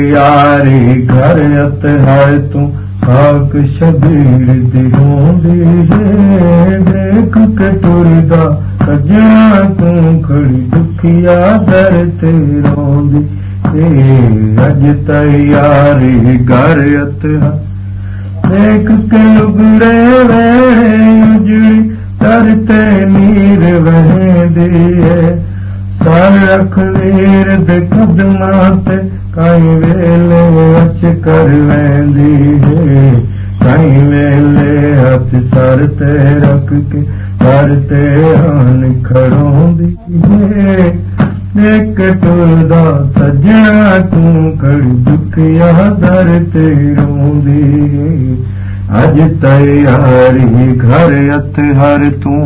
یاری گھر ہے تو خاک شبیر دوں دیکھ کے ٹردا سجنا کھڑی دکھیا در تیروں دی اج تیاری گھر ہے دیکھ کے لگڑے ویڑے اجڑی کرتے نیر وہیں دیئے سال رکھ ویر دے قدمات کئی ویلے اچ کر ویندی ہے کئی ویلے ہاتھ سر تے رکھ کے سر تے آن کھڑوں ہے ایک ٹولدا سجنا توں کڑ دکھیا در تے روندی اج تیاری گھر ات ہر توں